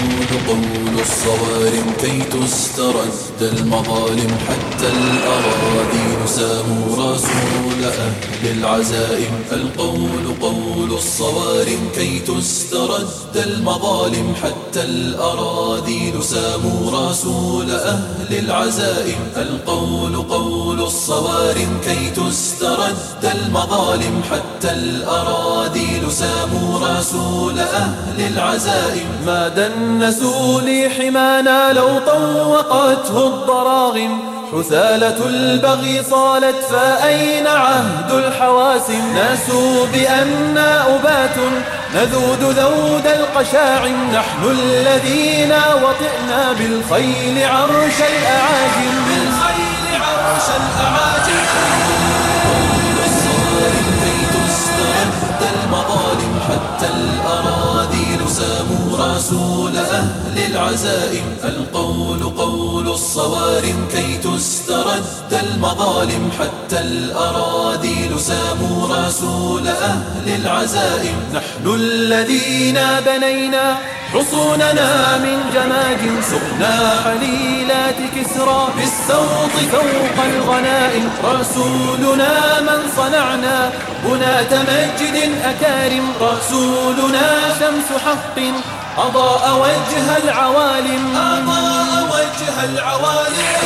القول قول الصوارم كي تسترد المظالم حتى الأراضي ساموا رسول أهل العزائم. القول قول الصوارم كي تسترد المظالم حتى الأراضي ساموا رسول أهل العزائم. القول قول الصوارم كي تسترد المظالم حتى الأراضي ساموا رسول أهل العزائم. ما دنسوا لي حمانا لو طوقته الضراغم. حثالة البغي صالت فأين عهد الحواسم؟ ناسوا بأننا أبات. نذود ذود القشاعم. نحن الذين وطئنا بالخيل عرش الأعاجم. بالخيل عرش الأعاجم. الأراضي ساموا رسول أهل العزائم. القول قول الصوارم كي تسترد المظالم. حتى الأراضي ساموا رسول أهل العزائم. نحن الذين بنينا حصوننا من جماج سقنا حليلات كسرى بالسوط فوق الغنائم. رسولنا من صنعنا بنات مجد أكارم. رسولنا شمس حق أضاء وجه العوالم. أضاء وجه العوالم.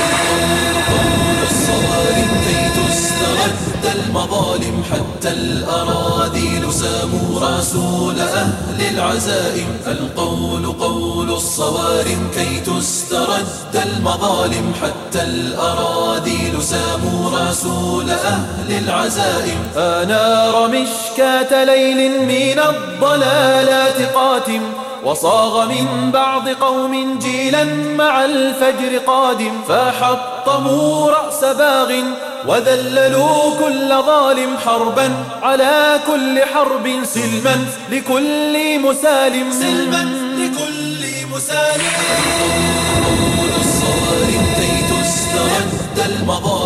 المظالم حتى الأراضي ساموا رسول أهل العزائم القول قول الصوارم كي تسترد المظالم. حتى الأراضي ساموا رسول أهل العزائم. أنار مشكاة ليل من الضلالات قاتم. وصاغ من بعض قوم جيلا مع الفجر قادم. فحطموا رأس باغ وذللوا كل ظالم حربا على كل حرب سلما لكل مسالم. سلما لكل مسالم.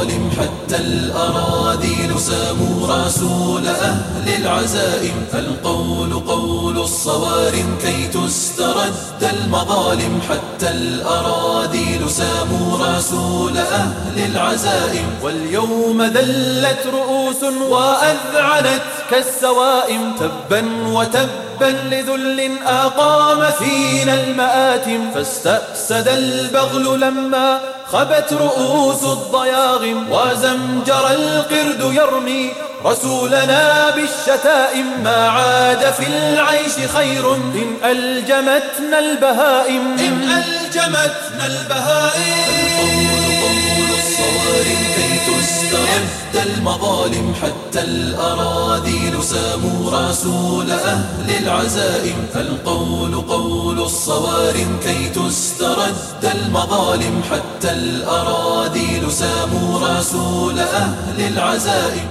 المظالم حتى الأراضي ساموا رسول أهل العزائم. القول قول الصوارم كي تسترد المظالم حتى الأراضي ساموا رسول أهل العزائم. واليوم ذلت رؤوس وأذعنت كالسوائم تبا وتبا لذل أقام فينا المآتم. فاستأسد البغل لما خبت رؤوس الضياغم وزمجر القرد يرمي رسولنا بالشتائم ما عاد في العيش خير إن ألجمتنا البهائم إن ألجمتنا البهائم. تسترد المظالم حتى الأراضي ساموا رسول أهل العزائم. القول قول الصوارم كي تسترد المظالم حتى الأراضي ساموا رسول أهل العزائم.